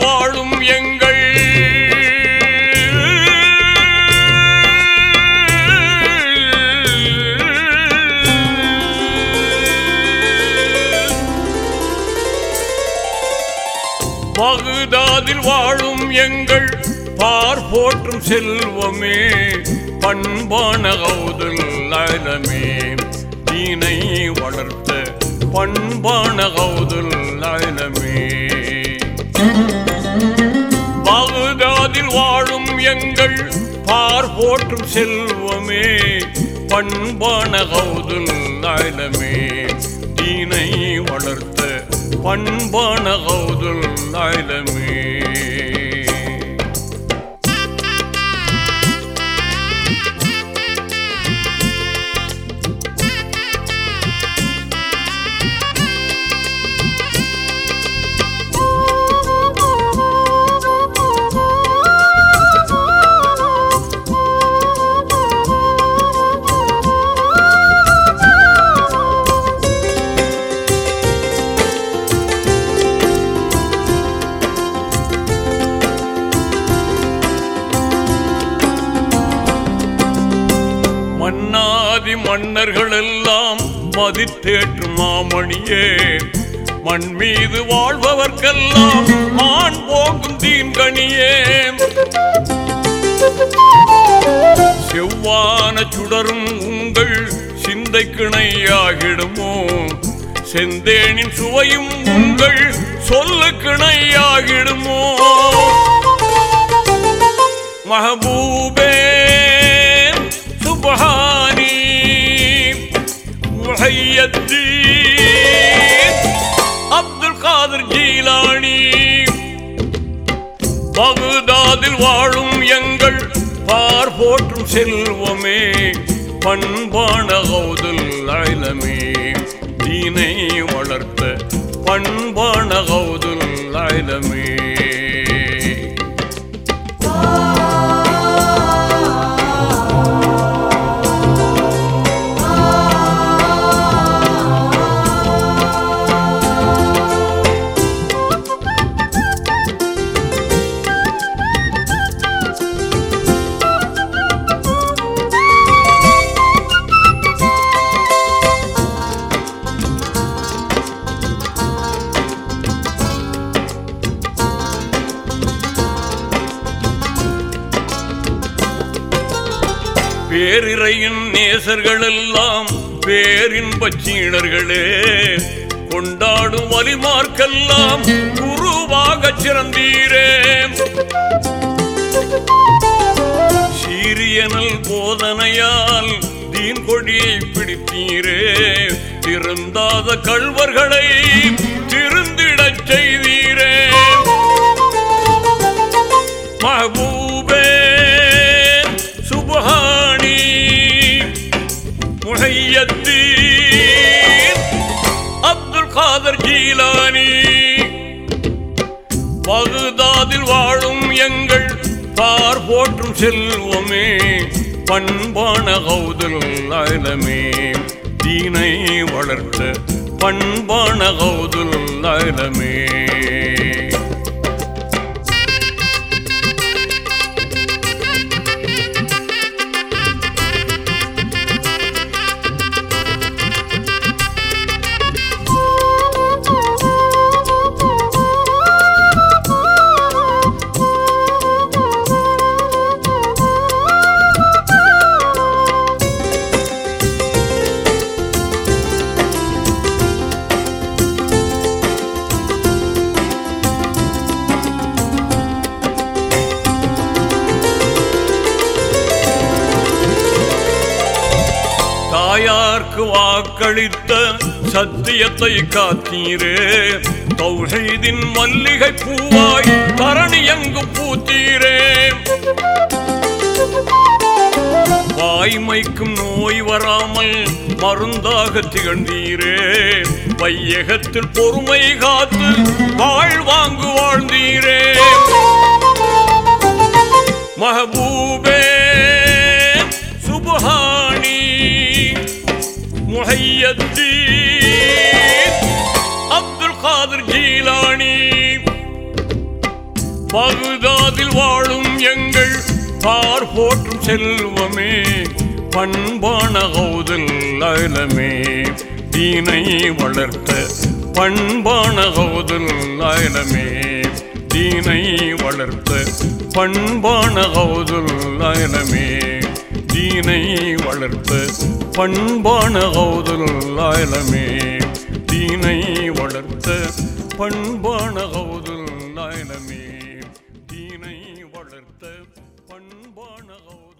வாழும் எங்கள். பகுதாதில் வாழும் எங்கள். பார் போற்றும் செல்வமே பண்பான கௌதல் அலமே. தீனை வளர்த்த பண்பான கௌதல் எங்கள் பார் போற்றும் செல்வமே பண்பான கௌதுல் நாயனமே. தீனை வளர்த்த பண்பான கௌதுல் நாயனமே. மன்னாதி மன்னர்கள் எல்லாம் மதித்தேற்றும் மாமணியே. மண் மீது வாழ்பவர்க்கெல்லாம் மான் போக்கும் தீன்கணியே செவ்வான சுடரும் உங்கள் சிந்தை கிணையாகிடுமோ செந்தேனின் சுவையும் உங்கள் சொல்லு கிணையாகிடுமோ வாழும் எங்கள் பார் போற்றும் செல்வமே பண்பான கௌதல் பேரிறையின் நேசர்களெல்லாம் பேரின் பச்சீனர்களே கொண்டாடும் வலிமார்க்கெல்லாம் குருவாக சிறந்தீரே. சீரியனல் போதனையால் தீன் கொடியை பிடித்தீரே திருந்தாத கள்வர்களை திருந்திட காதர் ஜீலானி பகுதாதில் வாழும் எங்கள் தார் போற்றும் செல்வமே பண்பான கௌதல் அலமே தீனை வளர்த்த பண்பான கௌதல் அலமே எனக்கு வாக்களித்த சத்தியத்தை காத்தீரே. தௌஹீதின் மல்லிகை பூவாய் தரணி எங்கு பூத்தீரே. வாய்மைக்கும் நோய் வராமல் மருந்தாக திகழ்ந்தீரே. வையகத்தில் பொறுமை காத்து வாழ்வாங்கு வாழ்ந்தீரே. மஹபூபே முஹையத்தீன் அப்துல் காதர் ஜீலானி பகுதாதில் வாழும் எங்கள் பார் போற்றும் செல்வமே பண்பான கௌதல் அயலமே. தீனை வளர்த்த பண்பான கௌதல் அயலமே. தீனை வளர்த்த பண்பான கௌதல் அயலமே. தீனை வளர்த்த பண்பான கௌதல் ஆயலமே தீனை வளர்த்த பண்பான கௌதல் ஆயலமே தீனை வளர்த்த பண்பான கௌதல்